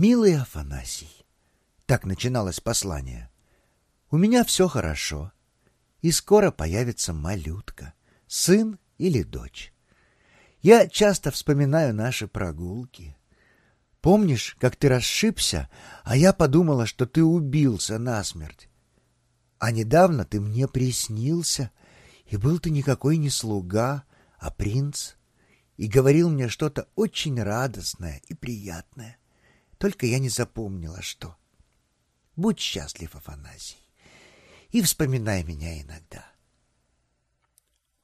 «Милый Афанасий», — так начиналось послание, — «у меня все хорошо, и скоро появится малютка, сын или дочь. Я часто вспоминаю наши прогулки. Помнишь, как ты расшибся, а я подумала, что ты убился насмерть? А недавно ты мне приснился, и был ты никакой не слуга, а принц, и говорил мне что-то очень радостное и приятное. Только я не запомнила, что. Будь счастлив, Афанасий, и вспоминай меня иногда.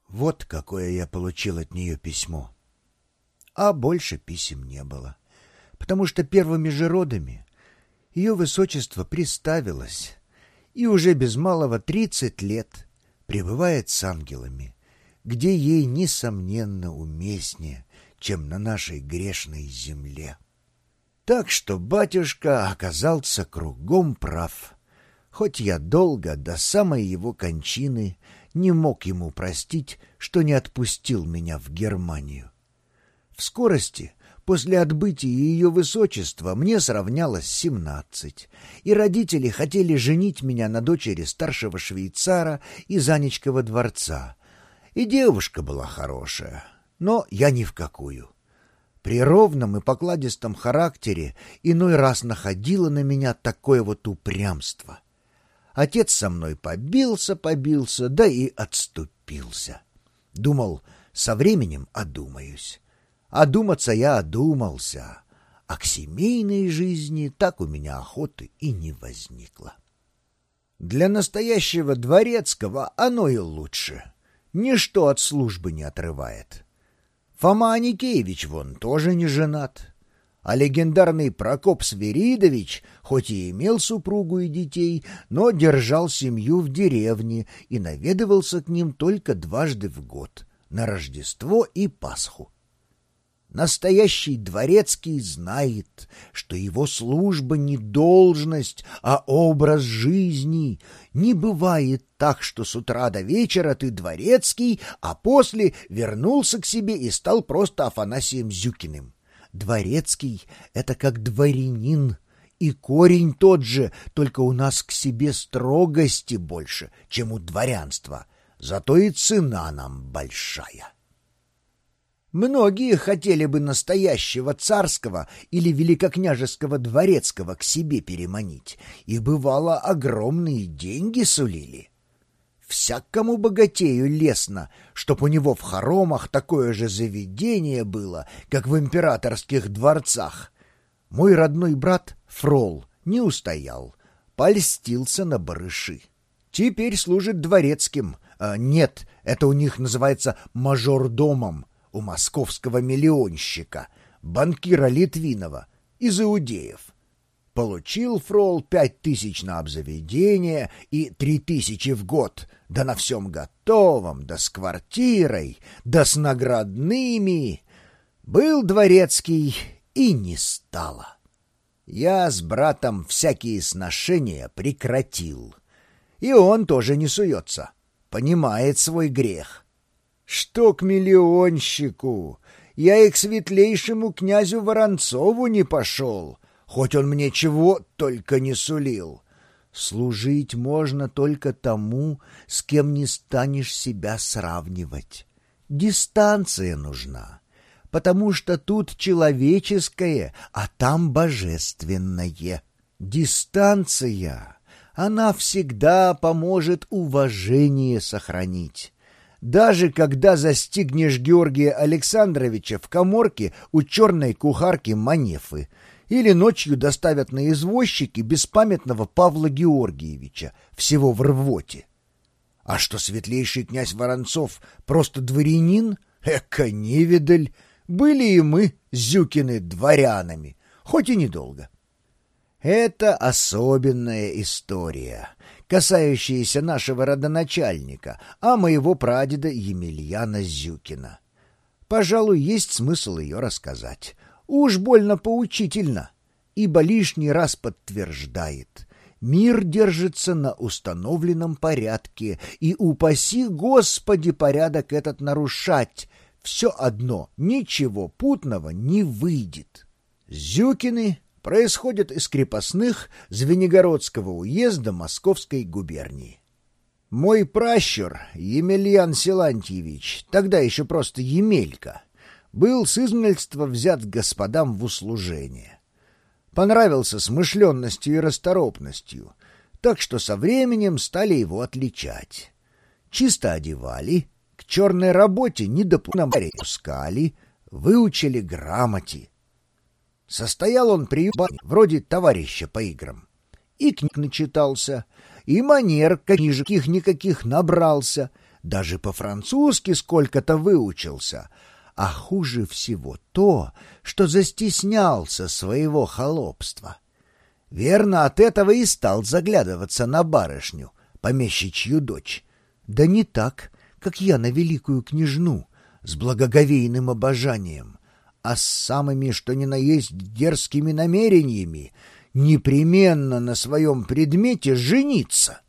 Вот какое я получил от нее письмо. А больше писем не было, потому что первыми же родами ее высочество приставилось и уже без малого тридцать лет пребывает с ангелами, где ей, несомненно, уместнее, чем на нашей грешной земле. Так что батюшка оказался кругом прав, хоть я долго, до самой его кончины, не мог ему простить, что не отпустил меня в Германию. В скорости, после отбытия ее высочества, мне сравнялось семнадцать, и родители хотели женить меня на дочери старшего швейцара из Анечкова дворца. И девушка была хорошая, но я ни в какую. При ровном и покладистом характере иной раз находило на меня такое вот упрямство. Отец со мной побился-побился, да и отступился. Думал, со временем одумаюсь. Одуматься я одумался, а к семейной жизни так у меня охоты и не возникло. Для настоящего дворецкого оно и лучше. Ничто от службы не отрывает. Фома Аникеевич вон тоже не женат. А легендарный Прокоп Свиридович, хоть и имел супругу и детей, но держал семью в деревне и наведывался к ним только дважды в год — на Рождество и Пасху. Настоящий дворецкий знает, что его служба не должность, а образ жизни. Не бывает так, что с утра до вечера ты дворецкий, а после вернулся к себе и стал просто Афанасием Зюкиным. Дворецкий — это как дворянин, и корень тот же, только у нас к себе строгости больше, чем у дворянства. Зато и цена нам большая. Многие хотели бы настоящего царского или великокняжеского дворецкого к себе переманить, и бывало огромные деньги сулили. Всякому богатею лестно, чтоб у него в хоромах такое же заведение было, как в императорских дворцах. Мой родной брат Фрол не устоял, польстился на барыши. Теперь служит дворецким. А нет, это у них называется мажордомом у московского миллионщика, банкира Литвинова, из иудеев. Получил Фрол пять тысяч на обзаведение и три тысячи в год, да на всем готовом, да с квартирой, да с наградными. Был дворецкий и не стало. Я с братом всякие сношения прекратил. И он тоже не суется, понимает свой грех. Что к миллионщику? Я и к светлейшему князю Воронцову не пошел, хоть он мне чего только не сулил. Служить можно только тому, с кем не станешь себя сравнивать. Дистанция нужна, потому что тут человеческое, а там божественное. Дистанция, она всегда поможет уважение сохранить. Даже когда застигнешь Георгия Александровича в коморке у черной кухарки Манефы — или ночью доставят на извозчике беспамятного Павла Георгиевича, всего в рвоте. А что светлейший князь Воронцов просто дворянин? Эка невидаль! Были и мы, Зюкины, дворянами, хоть и недолго. Это особенная история, касающаяся нашего родоначальника, а моего прадеда Емельяна Зюкина. Пожалуй, есть смысл ее рассказать. Уж больно поучительно, ибо лишний раз подтверждает. Мир держится на установленном порядке, и упаси Господи порядок этот нарушать. Все одно, ничего путного не выйдет. Зюкины происходят из крепостных Звенигородского уезда Московской губернии. Мой пращур, Емельян Силантьевич, тогда еще просто Емелька, был с измельства взят господам в услужение. Понравился смышленностью и расторопностью, так что со временем стали его отличать. Чисто одевали, к черной работе не допускали, выучили грамоте. Состоял он при вроде товарища по играм. И книг начитался, и манер книжек никаких набрался, даже по-французски сколько-то выучился. А хуже всего то, что застеснялся своего холопства. Верно, от этого и стал заглядываться на барышню, помещичью дочь. Да не так, как я на великую княжну, с благоговейным обожанием, а с самыми, что ни на есть, дерзкими намерениями, непременно на своем предмете жениться.